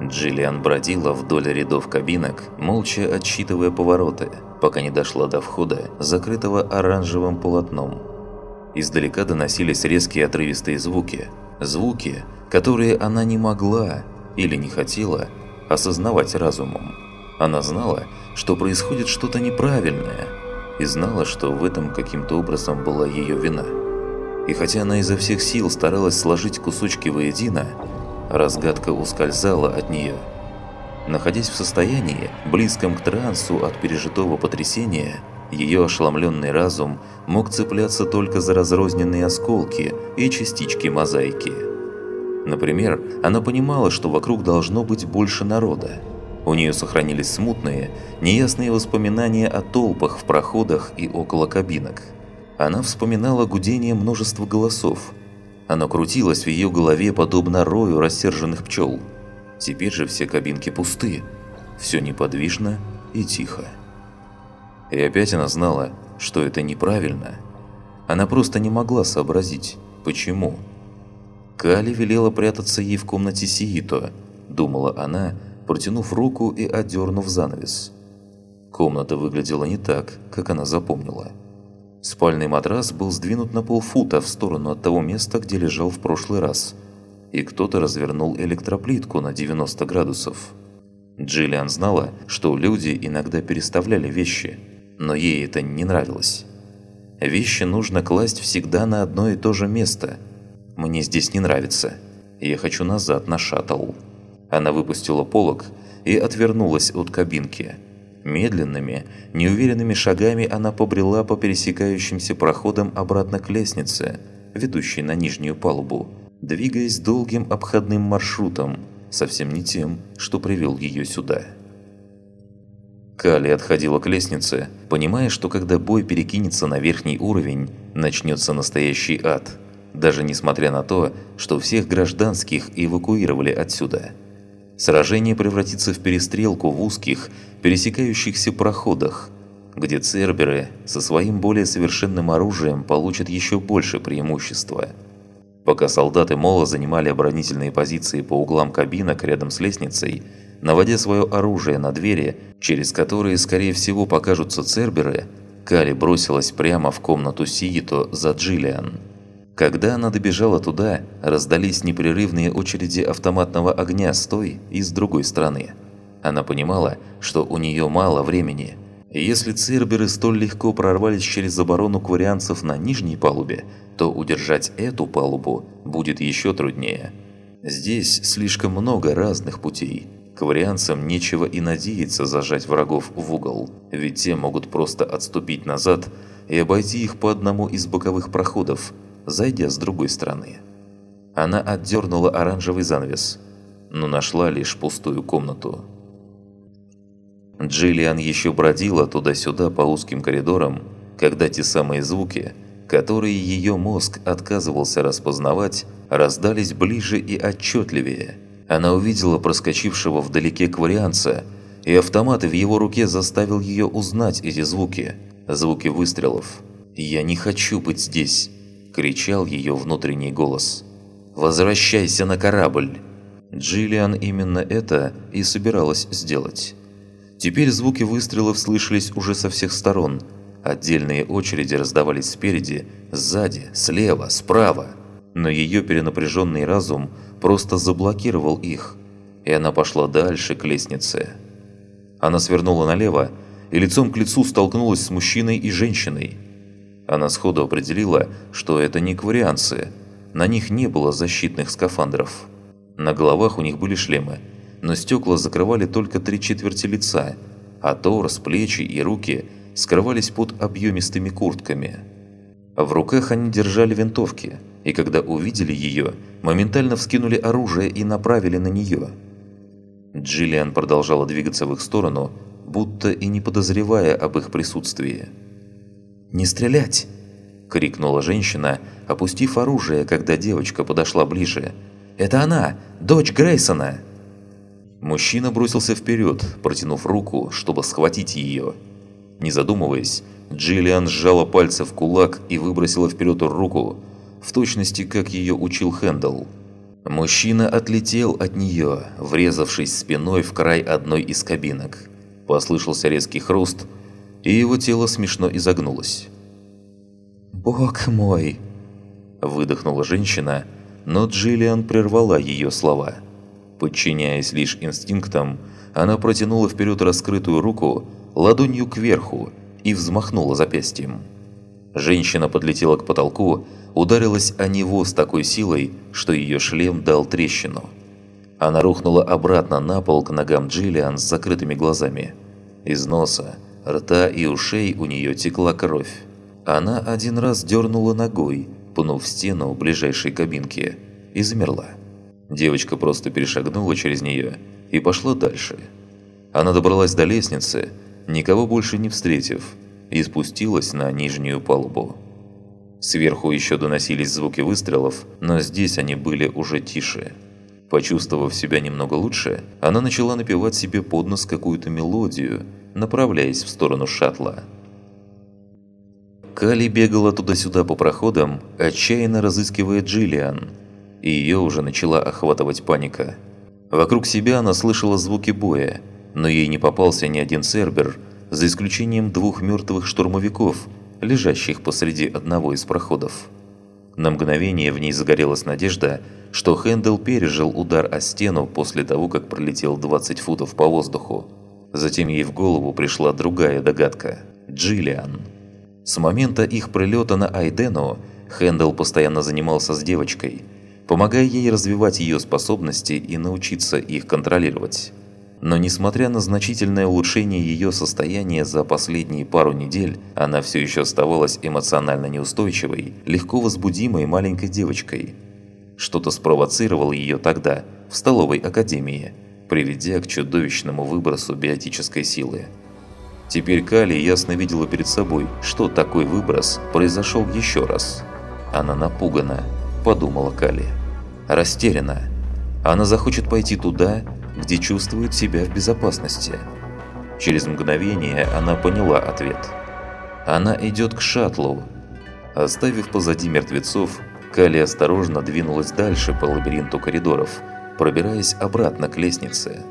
Джиллиан бродила вдоль рядов кабинок, молча отсчитывая повороты, пока не дошла до входа, закрытого оранжевым полотном. Издалека доносились резкие отрывистые звуки. Звуки, которые она не могла или не хотела осознавать разумом. Она знала, что происходит что-то неправильное, и знала, что в этом каким-то образом была ее вина. И хотя она изо всех сил старалась сложить кусочки воедино, разгадка ускользала от нее. Находясь в состоянии, близком к трансу от пережитого потрясения, ее ошеломленный разум мог цепляться только за разрозненные осколки и частички мозаики. Например, она понимала, что вокруг должно быть больше народа. У нее сохранились смутные, неясные воспоминания о толпах в проходах и около кабинок. Она вспоминала гудение множества голосов. Оно крутилось в ее голове подобно рою рассерженных пчел. Теперь же все кабинки пусты. Все неподвижно и тихо. И опять она знала, что это неправильно. Она просто не могла сообразить, почему. Кали велела прятаться ей в комнате Сиито, думала она, протянув руку и отдернув занавес. Комната выглядела не так, как она запомнила. Спальный матрас был сдвинут на полфута в сторону от того места, где лежал в прошлый раз, и кто-то развернул электроплитку на 90 градусов. Джиллиан знала, что люди иногда переставляли вещи, но ей это не нравилось. Вещи нужно класть всегда на одно и то же место. Мне здесь не нравится. Я хочу назад на шаттл. Она выпустила полог и отвернулась от кабинки. Медленными, неуверенными шагами она побрела по пересекающимся проходам обратно к лестнице, ведущей на нижнюю палубу, двигаясь долгим обходным маршрутом, совсем не тем, что привел ее сюда. Кали отходила к лестнице, понимая, что когда бой перекинется на верхний уровень, начнется настоящий ад, даже несмотря на то, что всех гражданских эвакуировали отсюда. Сражение превратится в перестрелку в узких, пересекающихся проходах, где церберы со своим более совершенным оружием получат еще больше преимущества. Пока солдаты Мола занимали оборонительные позиции по углам кабинок рядом с лестницей, наводя свое оружие на двери, через которые, скорее всего, покажутся церберы, Кали бросилась прямо в комнату Сиито за Джиллиан. Когда она добежала туда, раздались непрерывные очереди автоматного огня с той и с другой стороны. Она понимала, что у нее мало времени. Если церберы столь легко прорвались через оборону кварианцев на нижней палубе, то удержать эту палубу будет еще труднее. Здесь слишком много разных путей. Кварианцам нечего и надеяться зажать врагов в угол, ведь те могут просто отступить назад и обойти их по одному из боковых проходов, зайдя с другой стороны. Она отдернула оранжевый занавес, но нашла лишь пустую комнату. Джиллиан еще бродила туда-сюда по узким коридорам, когда те самые звуки, которые ее мозг отказывался распознавать, раздались ближе и отчетливее. Она увидела проскочившего вдалеке кварианца, и автомат в его руке заставил ее узнать эти звуки. Звуки выстрелов. «Я не хочу быть здесь!» – кричал ее внутренний голос. «Возвращайся на корабль!» Джиллиан именно это и собиралась сделать. Теперь звуки выстрелов слышались уже со всех сторон. Отдельные очереди раздавались спереди, сзади, слева, справа. Но ее перенапряженный разум просто заблокировал их, и она пошла дальше к лестнице. Она свернула налево и лицом к лицу столкнулась с мужчиной и женщиной. Она сходу определила, что это не кварианцы, на них не было защитных скафандров. На головах у них были шлемы, но стекла закрывали только три четверти лица, а торс, плечи и руки скрывались под объемистыми куртками. В руках они держали винтовки, и когда увидели ее, моментально вскинули оружие и направили на нее. Джиллиан продолжала двигаться в их сторону, будто и не подозревая об их присутствии. «Не стрелять!» – крикнула женщина, опустив оружие, когда девочка подошла ближе. «Это она, дочь Грейсона!» Мужчина бросился вперед, протянув руку, чтобы схватить ее. Не задумываясь, Джиллиан сжала пальцы в кулак и выбросила вперед руку, в точности, как ее учил Хэндл. Мужчина отлетел от нее, врезавшись спиной в край одной из кабинок. Послышался резкий хруст, и его тело смешно изогнулось. «Бог мой!» – выдохнула женщина, но Джиллиан прервала ее слова. Подчиняясь лишь инстинктам, она протянула вперед раскрытую руку ладонью кверху и взмахнула запястьем. Женщина подлетела к потолку, ударилась о него с такой силой, что ее шлем дал трещину. Она рухнула обратно на пол к ногам Джиллиан с закрытыми глазами. Из носа, рта и ушей у нее текла кровь. Она один раз дернула ногой, пнув стену ближайшей кабинки, и замерла. Девочка просто перешагнула через нее и пошла дальше. Она добралась до лестницы, никого больше не встретив, и спустилась на нижнюю палубу. Сверху еще доносились звуки выстрелов, но здесь они были уже тише. Почувствовав себя немного лучше, она начала напевать себе под нос какую-то мелодию, направляясь в сторону шаттла. Кали бегала туда-сюда по проходам, отчаянно разыскивая Джиллиан, и ее уже начала охватывать паника. Вокруг себя она слышала звуки боя, но ей не попался ни один сербер, за исключением двух мертвых штурмовиков – лежащих посреди одного из проходов. На мгновение в ней загорелась надежда, что Хэндл пережил удар о стену после того, как пролетел 20 футов по воздуху. Затем ей в голову пришла другая догадка – Джиллиан. С момента их прилета на Айдену Хэндл постоянно занимался с девочкой, помогая ей развивать ее способности и научиться их контролировать. Но несмотря на значительное улучшение ее состояния за последние пару недель, она все еще оставалась эмоционально неустойчивой, легко возбудимой маленькой девочкой. Что-то спровоцировало ее тогда, в столовой академии, приведя к чудовищному выбросу биотической силы. Теперь Кали ясно видела перед собой, что такой выброс произошел еще раз. Она напугана, подумала Кали. Растеряна. Она захочет пойти туда, где чувствует себя в безопасности. Через мгновение она поняла ответ. Она идет к шаттлу. Оставив позади мертвецов, Кали осторожно двинулась дальше по лабиринту коридоров, пробираясь обратно к лестнице.